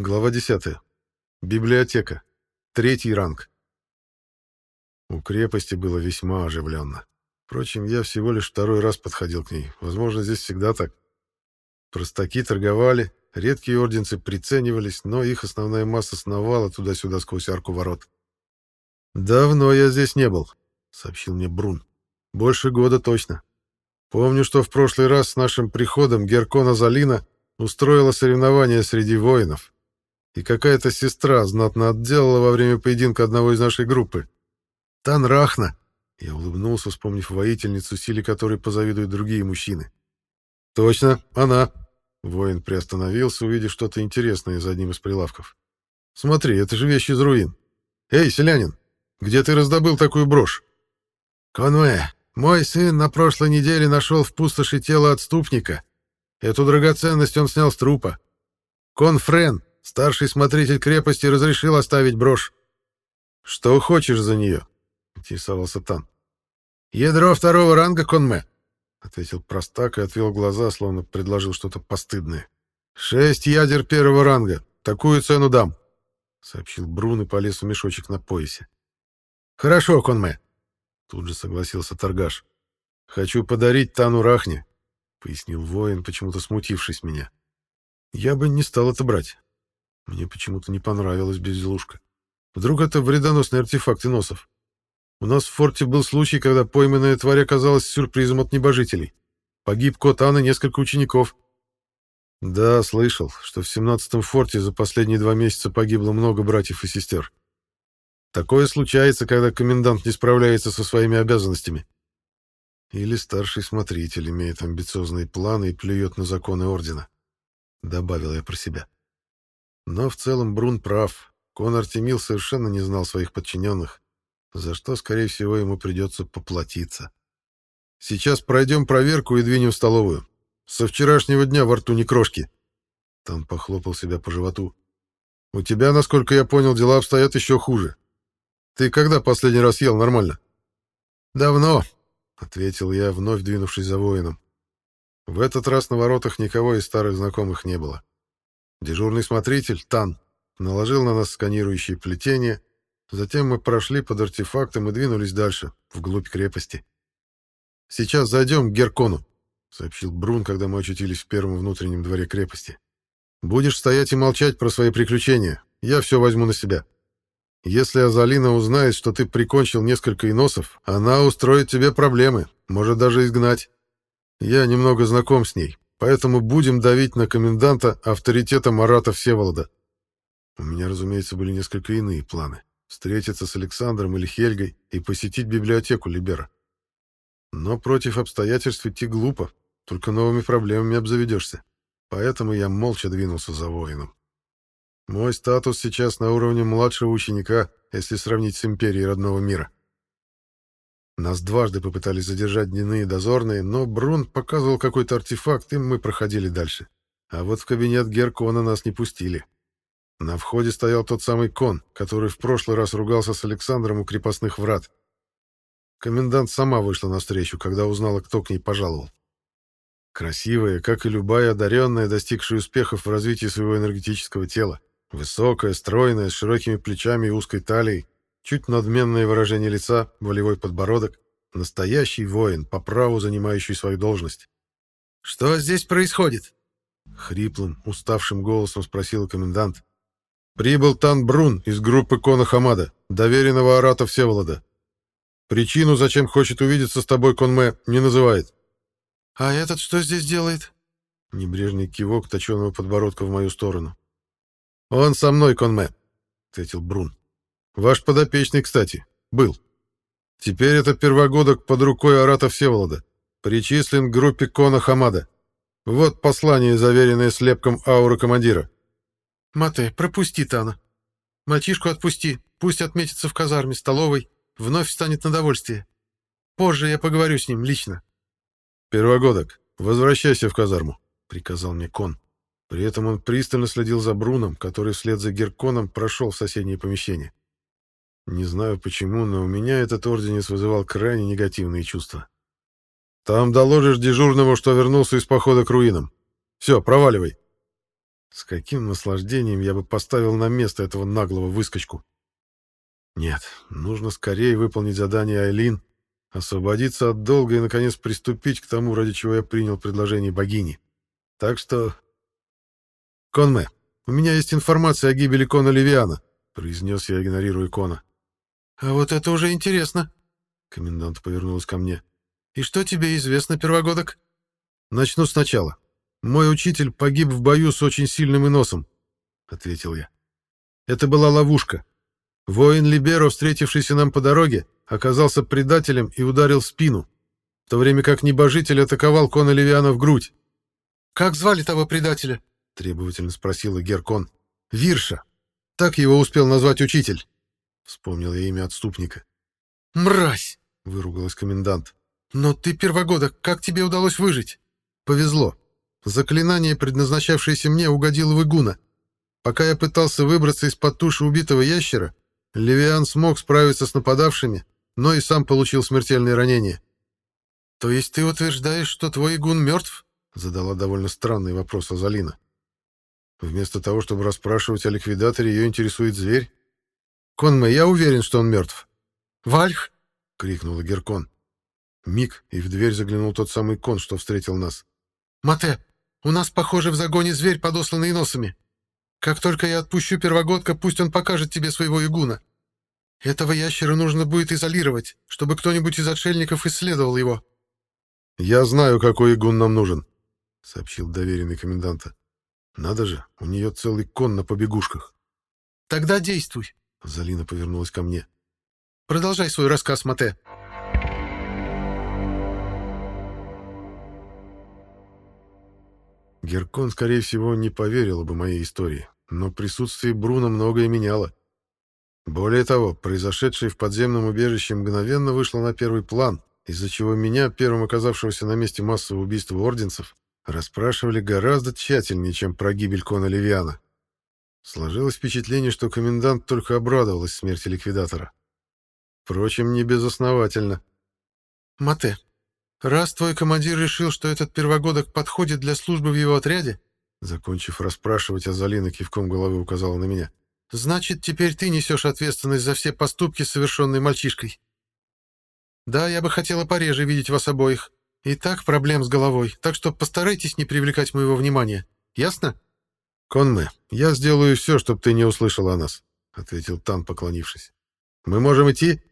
Глава 10. Библиотека. Третий ранг. У крепости было весьма оживленно. Впрочем, я всего лишь второй раз подходил к ней. Возможно, здесь всегда так. Простаки торговали, редкие орденцы приценивались, но их основная масса сновала туда-сюда сквозь арку ворот. «Давно я здесь не был», — сообщил мне Брун. «Больше года точно. Помню, что в прошлый раз с нашим приходом Геркона Залина устроила соревнование среди воинов и какая-то сестра знатно отделала во время поединка одного из нашей группы. Танрахна. Я улыбнулся, вспомнив воительницу, силе которой позавидуют другие мужчины. Точно, она. Воин приостановился, увидев что-то интересное за одним из прилавков. Смотри, это же вещи из руин. Эй, селянин, где ты раздобыл такую брошь? Конве, мой сын на прошлой неделе нашел в пустоши тело отступника. Эту драгоценность он снял с трупа. Конфрен, Старший смотритель крепости разрешил оставить брошь. «Что хочешь за нее?» — интересовался Тан. «Ядро второго ранга, Конме», — ответил простак и отвел глаза, словно предложил что-то постыдное. «Шесть ядер первого ранга. Такую цену дам», — сообщил Брун и полез в мешочек на поясе. «Хорошо, Конме», — тут же согласился торгаш. «Хочу подарить Тану Рахне», — пояснил воин, почему-то смутившись меня. «Я бы не стал это брать. Мне почему-то не понравилась безделушка. Вдруг это вредоносный артефакт иносов? У нас в форте был случай, когда пойманная тварь оказалась сюрпризом от небожителей. Погиб кот Анны несколько учеников. Да, слышал, что в семнадцатом форте за последние два месяца погибло много братьев и сестер. Такое случается, когда комендант не справляется со своими обязанностями. Или старший смотритель имеет амбициозные планы и плюет на законы ордена. Добавил я про себя. Но в целом Брун прав. Конор Тимил совершенно не знал своих подчиненных, за что, скорее всего, ему придется поплатиться. «Сейчас пройдем проверку и двинем в столовую. Со вчерашнего дня во рту не крошки». Тан похлопал себя по животу. «У тебя, насколько я понял, дела обстоят еще хуже. Ты когда последний раз ел нормально?» «Давно», — ответил я, вновь двинувшись за воином. В этот раз на воротах никого из старых знакомых не было. Дежурный смотритель, Тан, наложил на нас сканирующие плетения, затем мы прошли под артефактом и двинулись дальше, вглубь крепости. «Сейчас зайдем к Геркону», — сообщил Брун, когда мы очутились в первом внутреннем дворе крепости. «Будешь стоять и молчать про свои приключения. Я все возьму на себя. Если Азалина узнает, что ты прикончил несколько иносов, она устроит тебе проблемы, может даже изгнать. Я немного знаком с ней, Поэтому будем давить на коменданта авторитета Марата Всеволода. У меня, разумеется, были несколько иные планы. Встретиться с Александром или Хельгой и посетить библиотеку Либера. Но против обстоятельств идти глупо, только новыми проблемами обзаведешься. Поэтому я молча двинулся за воином. Мой статус сейчас на уровне младшего ученика, если сравнить с империей родного мира. Нас дважды попытались задержать дневные дозорные, но Брун показывал какой-то артефакт, и мы проходили дальше. А вот в кабинет Геркона нас не пустили. На входе стоял тот самый кон, который в прошлый раз ругался с Александром у крепостных врат. Комендант сама вышла навстречу, когда узнала, кто к ней пожаловал. Красивая, как и любая одаренная, достигшая успехов в развитии своего энергетического тела. Высокая, стройная, с широкими плечами и узкой талией, Чуть надменное выражение лица, волевой подбородок. Настоящий воин, по праву занимающий свою должность. «Что здесь происходит?» Хриплым, уставшим голосом спросил комендант. «Прибыл Тан Брун из группы Кона Хамада, доверенного арата Всеволода. Причину, зачем хочет увидеться с тобой Конме, не называет». «А этот что здесь делает?» Небрежный кивок точеного подбородка в мою сторону. «Он со мной, Конме», — ответил Брун. Ваш подопечный, кстати, был. Теперь это первогодок под рукой Арата Всеволода. Причислен к группе Кона Хамада. Вот послание, заверенное слепком ауры командира. Мате, пропусти Тана. Мальчишку отпусти. Пусть отметится в казарме столовой. Вновь станет на довольствие. Позже я поговорю с ним лично. Первогодок, возвращайся в казарму, приказал мне Кон. При этом он пристально следил за Бруном, который вслед за Герконом прошел в соседнее помещение. Не знаю почему, но у меня этот орденец вызывал крайне негативные чувства. Там доложишь дежурному, что вернулся из похода к руинам. Все, проваливай. С каким наслаждением я бы поставил на место этого наглого выскочку. Нет, нужно скорее выполнить задание Айлин, освободиться от долга и, наконец, приступить к тому, ради чего я принял предложение богини. Так что... Конме, у меня есть информация о гибели Кона Левиана, произнес я, игнорируя Кона. А вот это уже интересно. Комендант повернулась ко мне. И что тебе известно, первогодок? Начну сначала. Мой учитель погиб в бою с очень сильным иносом, ответил я. Это была ловушка. Воин Либеро, встретившийся нам по дороге, оказался предателем и ударил в спину, в то время как небожитель атаковал Кона Левиана в грудь. «Как звали того предателя?» — требовательно спросила Геркон. «Вирша. Так его успел назвать учитель». Вспомнил я имя отступника. «Мразь!» — выругалась комендант. «Но ты первогодок, как тебе удалось выжить?» «Повезло. Заклинание, предназначавшееся мне, угодило в игуна. Пока я пытался выбраться из-под туши убитого ящера, Левиан смог справиться с нападавшими, но и сам получил смертельные ранения. «То есть ты утверждаешь, что твой игун мертв?» — задала довольно странный вопрос Азалина. Вместо того, чтобы расспрашивать о ликвидаторе, ее интересует зверь. «Конме, я уверен, что он мертв». «Вальх!» — крикнула Геркон. Миг, и в дверь заглянул тот самый кон, что встретил нас. «Мате, у нас, похоже, в загоне зверь, подосланный носами. Как только я отпущу первогодка, пусть он покажет тебе своего игуна. Этого ящера нужно будет изолировать, чтобы кто-нибудь из отшельников исследовал его. — Я знаю, какой игун нам нужен, — сообщил доверенный коменданта. — Надо же, у нее целый кон на побегушках. — Тогда действуй. Залина повернулась ко мне. — Продолжай свой рассказ, Мате. Геркон, скорее всего, не поверила бы моей истории но присутствие Бруно многое меняло. Более того, произошедшее в подземном убежище мгновенно вышло на первый план, из-за чего меня, первым оказавшегося на месте массового убийства орденцев, расспрашивали гораздо тщательнее, чем про гибель Кона Левиана. Сложилось впечатление, что комендант только обрадовалась смерти ликвидатора. Впрочем, не безосновательно. «Мате, раз твой командир решил, что этот первогодок подходит для службы в его отряде, Закончив расспрашивать, Азалина кивком головы указала на меня. «Значит, теперь ты несешь ответственность за все поступки, совершенные мальчишкой. Да, я бы хотела пореже видеть вас обоих. И так проблем с головой, так что постарайтесь не привлекать моего внимания. Ясно?» «Конме, я сделаю все, чтобы ты не услышала о нас», — ответил Тан, поклонившись. «Мы можем идти?»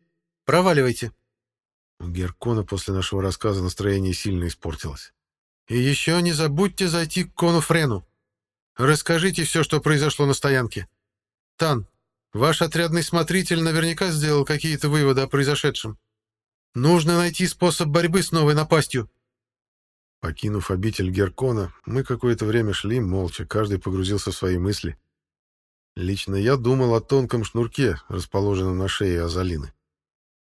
«Проваливайте». У Геркона после нашего рассказа настроение сильно испортилось. И еще не забудьте зайти к Кону Френу. Расскажите все, что произошло на стоянке. Тан, ваш отрядный смотритель наверняка сделал какие-то выводы о произошедшем. Нужно найти способ борьбы с новой напастью. Покинув обитель Геркона, мы какое-то время шли молча, каждый погрузился в свои мысли. Лично я думал о тонком шнурке, расположенном на шее Азалины.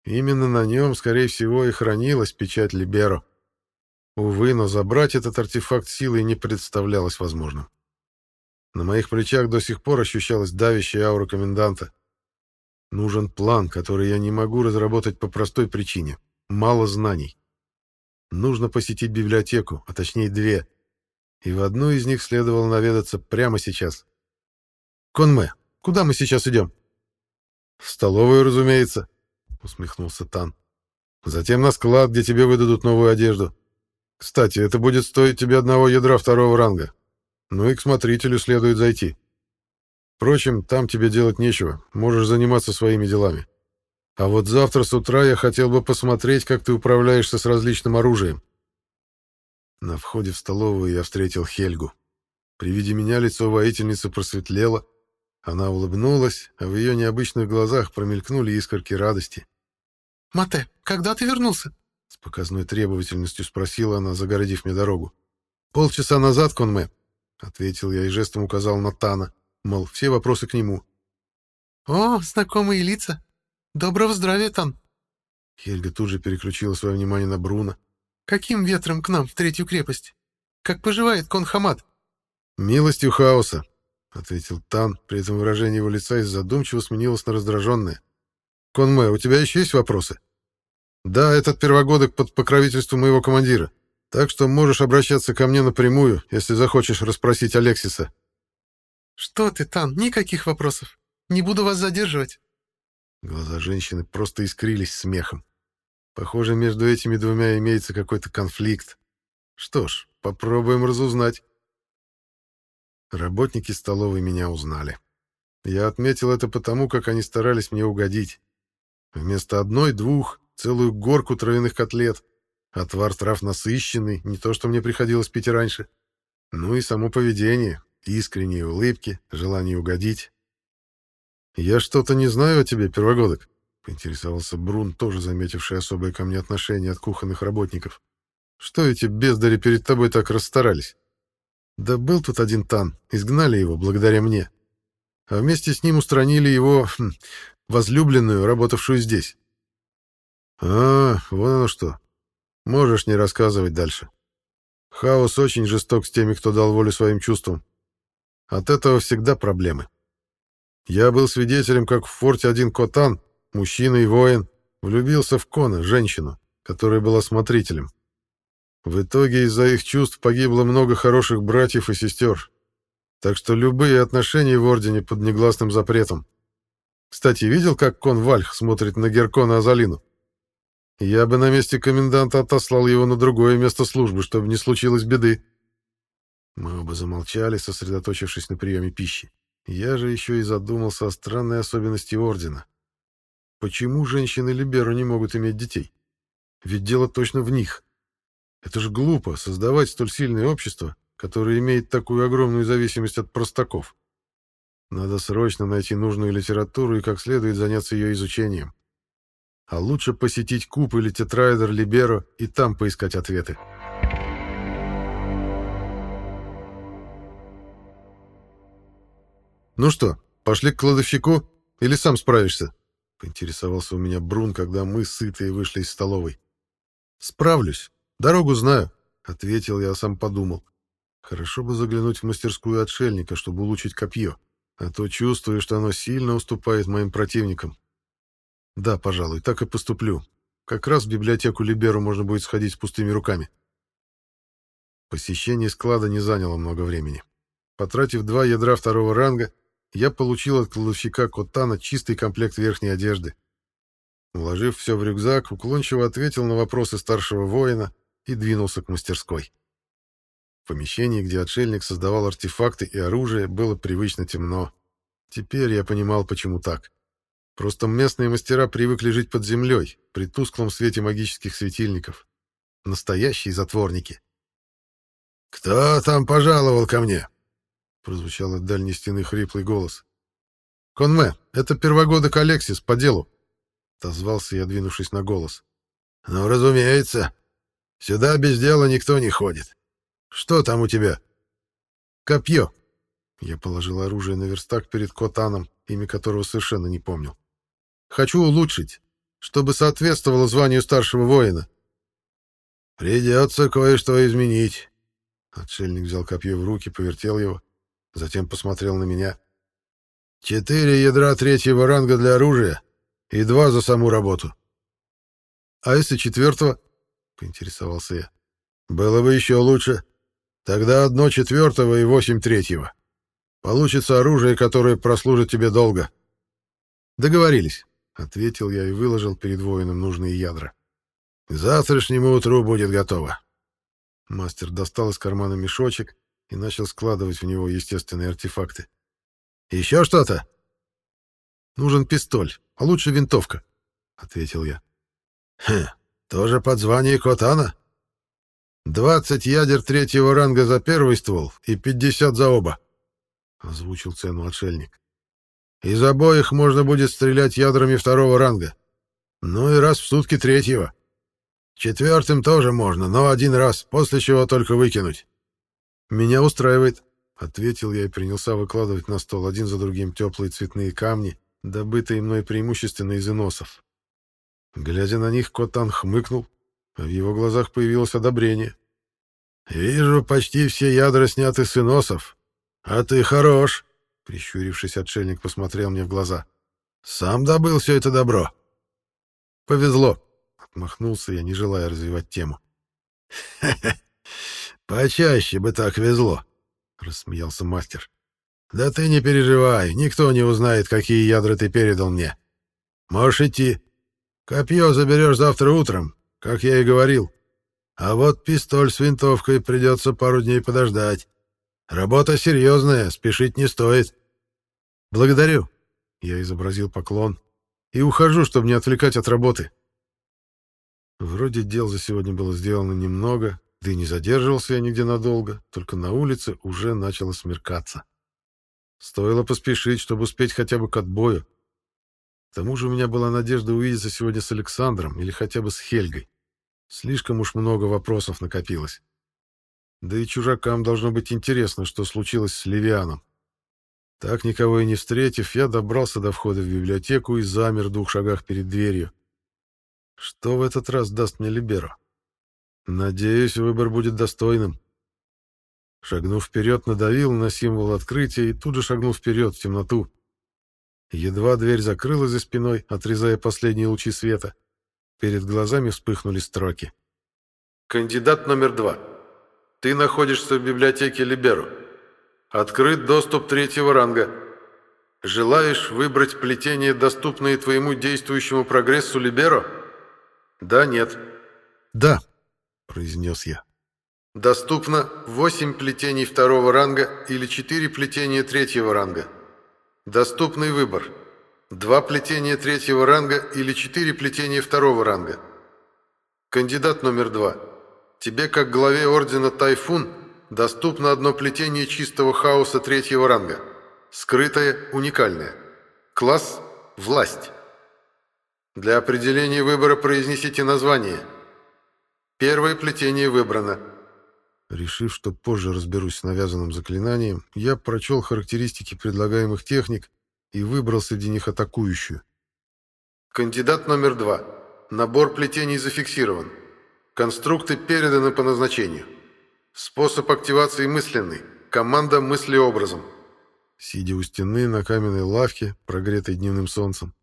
Именно на нем, скорее всего, и хранилась печать Либеро. Увы, но забрать этот артефакт силой не представлялось возможным. На моих плечах до сих пор ощущалась давящая аура коменданта. Нужен план, который я не могу разработать по простой причине. Мало знаний. Нужно посетить библиотеку, а точнее две. И в одну из них следовало наведаться прямо сейчас. «Конме, куда мы сейчас идем?» «В столовую, разумеется», — усмехнулся Тан. «Затем на склад, где тебе выдадут новую одежду. Кстати, это будет стоить тебе одного ядра второго ранга. Ну и к смотрителю следует зайти. Впрочем, там тебе делать нечего, можешь заниматься своими делами. А вот завтра с утра я хотел бы посмотреть, как ты управляешься с различным оружием. На входе в столовую я встретил Хельгу. При виде меня лицо воительницы просветлело. Она улыбнулась, а в ее необычных глазах промелькнули искорки радости. «Мате, когда ты вернулся?» С показной требовательностью спросила она, загородив мне дорогу. «Полчаса назад, Конме», — ответил я и жестом указал на Тана, мол, все вопросы к нему. «О, знакомые лица! Доброго здравия, Тан!» Хельга тут же переключила свое внимание на Бруно. «Каким ветром к нам в третью крепость? Как поживает кон Хамад?» «Милостью хаоса», — ответил Тан, при этом выражение его лица из задумчиво сменилось на раздраженное. «Конме, у тебя еще есть вопросы?» Да, этот первогодок под покровительством моего командира. Так что можешь обращаться ко мне напрямую, если захочешь расспросить Алексиса. «Что ты, Тан, никаких вопросов. Не буду вас задерживать». Глаза женщины просто искрились смехом. Похоже, между этими двумя имеется какой-то конфликт. Что ж, попробуем разузнать. Работники столовой меня узнали. Я отметил это потому, как они старались мне угодить. Вместо одной-двух целую горку травяных котлет. Отвар трав насыщенный, не то, что мне приходилось пить раньше. Ну и само поведение, искренние улыбки, желание угодить. «Я что-то не знаю о тебе, первогодок», — поинтересовался Брун, тоже заметивший особое ко мне отношение от кухонных работников. «Что эти бездари перед тобой так расстарались?» «Да был тут один Тан, изгнали его благодаря мне. А вместе с ним устранили его хм, возлюбленную, работавшую здесь». «А, вон оно что. Можешь не рассказывать дальше. Хаос очень жесток с теми, кто дал волю своим чувствам. От этого всегда проблемы. Я был свидетелем, как в форте один Котан, мужчина и воин, влюбился в Кона, женщину, которая была смотрителем. В итоге из-за их чувств погибло много хороших братьев и сестер. Так что любые отношения в Ордене под негласным запретом. Кстати, видел, как Кон Вальх смотрит на Геркона Азалину? Я бы на месте коменданта отослал его на другое место службы, чтобы не случилось беды. Мы оба замолчали, сосредоточившись на приеме пищи. Я же еще и задумался о странной особенности Ордена. Почему женщины Либеру не могут иметь детей? Ведь дело точно в них. Это же глупо создавать столь сильное общество, которое имеет такую огромную зависимость от простаков. Надо срочно найти нужную литературу и как следует заняться ее изучением. А лучше посетить Куб или Тетрайдер Либеро и там поискать ответы. «Ну что, пошли к кладовщику или сам справишься?» — поинтересовался у меня Брун, когда мы, сытые, вышли из столовой. «Справлюсь. Дорогу знаю», — ответил я, а сам подумал. «Хорошо бы заглянуть в мастерскую отшельника, чтобы улучшить копье, а то чувствую, что оно сильно уступает моим противникам». Да, пожалуй, так и поступлю. Как раз в библиотеку Либеру можно будет сходить с пустыми руками. Посещение склада не заняло много времени. Потратив два ядра второго ранга, я получил от кладовщика Котана чистый комплект верхней одежды. Уложив все в рюкзак, уклончиво ответил на вопросы старшего воина и двинулся к мастерской. В помещении, где отшельник создавал артефакты и оружие, было привычно темно. Теперь я понимал, почему так. Просто местные мастера привыкли жить под землей, при тусклом свете магических светильников. Настоящие затворники. «Кто там пожаловал ко мне?» — прозвучал от дальней стены хриплый голос. «Конме, это первогодок Алексис, по делу!» — отозвался я, двинувшись на голос. «Ну, разумеется. Сюда без дела никто не ходит. Что там у тебя?» «Копье!» Я положил оружие на верстак перед Котаном, имя которого совершенно не помнил. Хочу улучшить, чтобы соответствовало званию старшего воина. Придется кое-что изменить. Отшельник взял копье в руки, повертел его, затем посмотрел на меня. Четыре ядра третьего ранга для оружия и два за саму работу. А если четвертого? Поинтересовался я. Было бы еще лучше. Тогда одно четвертого и восемь третьего. Получится оружие, которое прослужит тебе долго. Договорились. Ответил я и выложил перед воином нужные ядра. К завтрашнему утру будет готово. Мастер достал из кармана мешочек и начал складывать в него естественные артефакты. «Еще что-то?» «Нужен пистоль, а лучше винтовка», — ответил я. «Хм, тоже под звание Котана?» «Двадцать ядер третьего ранга за первый ствол и пятьдесят за оба», — озвучил цену отшельник. Из обоих можно будет стрелять ядрами второго ранга. Ну и раз в сутки третьего. Четвертым тоже можно, но один раз, после чего только выкинуть. Меня устраивает, — ответил я и принялся выкладывать на стол один за другим теплые цветные камни, добытые мной преимущественно из иносов. Глядя на них, Котан хмыкнул, а в его глазах появилось одобрение. «Вижу, почти все ядра сняты с иносов. А ты хорош!» Прищурившись, отшельник посмотрел мне в глаза. «Сам добыл все это добро?» «Повезло», — отмахнулся я, не желая развивать тему. «Хе-хе, почаще бы так везло», — рассмеялся мастер. Да ты не переживай, никто не узнает, какие ядра ты передал мне. Можешь идти. Копье заберешь завтра утром, как я и говорил. А вот пистоль с винтовкой придется пару дней подождать. Работа серьезная, спешить не стоит. Благодарю. Я изобразил поклон. И ухожу, чтобы не отвлекать от работы. Вроде дел за сегодня было сделано немного, да и не задерживался я нигде надолго, только на улице уже начало смеркаться. Стоило поспешить, чтобы успеть хотя бы к отбою. К тому же у меня была надежда увидеться сегодня с Александром или хотя бы с Хельгой. Слишком уж много вопросов накопилось. Да и чужакам должно быть интересно, что случилось с Левианом. Так, никого и не встретив, я добрался до входа в библиотеку и замер в двух шагах перед дверью. Что в этот раз даст мне Либеро? Надеюсь, выбор будет достойным. Шагнув вперед, надавил на символ открытия и тут же шагнул вперед, в темноту. Едва дверь закрылась за спиной, отрезая последние лучи света. Перед глазами вспыхнули строки. «Кандидат номер два. Ты находишься в библиотеке Либеро. Открыт доступ третьего ранга. Желаешь выбрать плетение, доступное твоему действующему прогрессу Либеро? Да, нет?» «Да», — произнес я. Доступно 8 плетений второго ранга или 4 плетения третьего ранга. Доступный выбор. 2 плетения третьего ранга или 4 плетения второго ранга. Кандидат номер 2. Тебе, как главе Ордена Тайфун, доступно одно плетение чистого хаоса третьего ранга. Скрытое, уникальное. Класс – власть. Для определения выбора произнесите название. Первое плетение выбрано – Решив, что позже разберусь с навязанным заклинанием, я прочел характеристики предлагаемых техник и выбрал среди них атакующую. Кандидат номер два. Набор плетений зафиксирован. Конструкты переданы по назначению. Способ активации мысленный. Команда мыслеобразом. Сидя у стены на каменной лавке, прогретой дневным солнцем,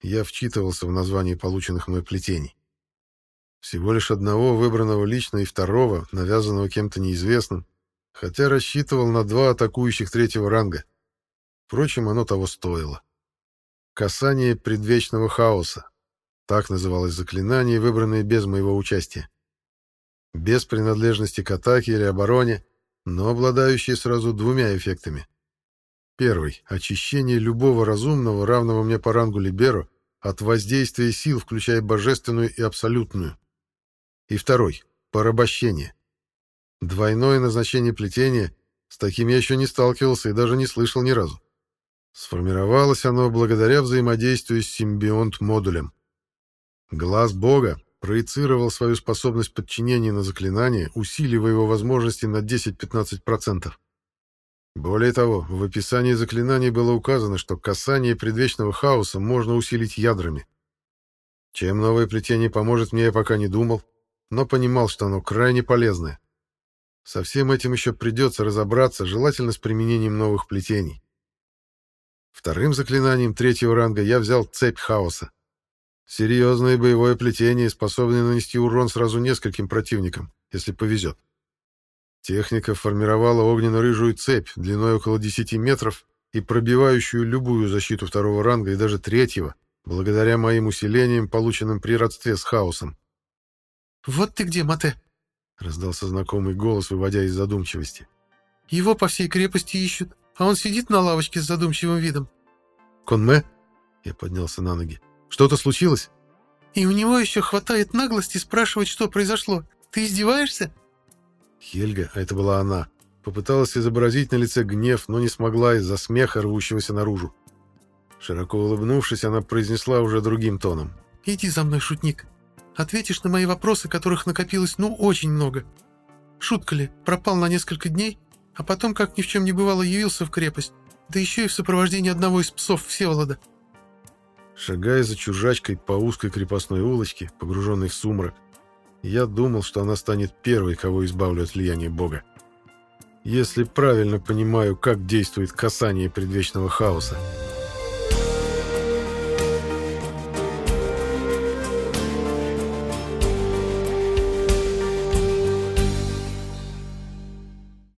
я вчитывался в название полученных мной плетений. Всего лишь одного выбранного лично и второго, навязанного кем-то неизвестным, хотя рассчитывал на два атакующих третьего ранга. Впрочем, оно того стоило. Касание предвечного хаоса. Так называлось заклинание, выбранное без моего участия. Без принадлежности к атаке или обороне, но обладающее сразу двумя эффектами. Первый — очищение любого разумного, равного мне по рангу Либеро, от воздействия сил, включая божественную и абсолютную и второй — порабощение. Двойное назначение плетения, с таким я еще не сталкивался и даже не слышал ни разу. Сформировалось оно благодаря взаимодействию с симбионт-модулем. Глаз Бога проецировал свою способность подчинения на заклинание, усиливая его возможности на 10-15%. Более того, в описании заклинаний было указано, что касание предвечного хаоса можно усилить ядрами. Чем новое плетение поможет мне, я пока не думал, но понимал, что оно крайне полезное. Со всем этим еще придется разобраться, желательно с применением новых плетений. Вторым заклинанием третьего ранга я взял цепь хаоса. Серьезное боевое плетение, способное нанести урон сразу нескольким противникам, если повезет. Техника формировала огненно-рыжую цепь длиной около 10 метров и пробивающую любую защиту второго ранга и даже третьего, благодаря моим усилениям, полученным при родстве с хаосом. «Вот ты где, Мате!» — раздался знакомый голос, выводя из задумчивости. «Его по всей крепости ищут, а он сидит на лавочке с задумчивым видом». «Конме?» — я поднялся на ноги. «Что-то случилось?» «И у него еще хватает наглости спрашивать, что произошло. Ты издеваешься?» Хельга, а это была она, попыталась изобразить на лице гнев, но не смогла из-за смеха, рвущегося наружу. Широко улыбнувшись, она произнесла уже другим тоном. «Иди за мной, шутник. Ответишь на мои вопросы, которых накопилось, ну, очень много. Шутка ли, пропал на несколько дней, а потом, как ни в чем не бывало, явился в крепость, да еще и в сопровождении одного из псов Всеволода. Шагая за чужачкой по узкой крепостной улочке, погруженной в сумрак, я думал, что она станет первой, кого избавлю от влияния Бога. Если правильно понимаю, как действует касание предвечного хаоса.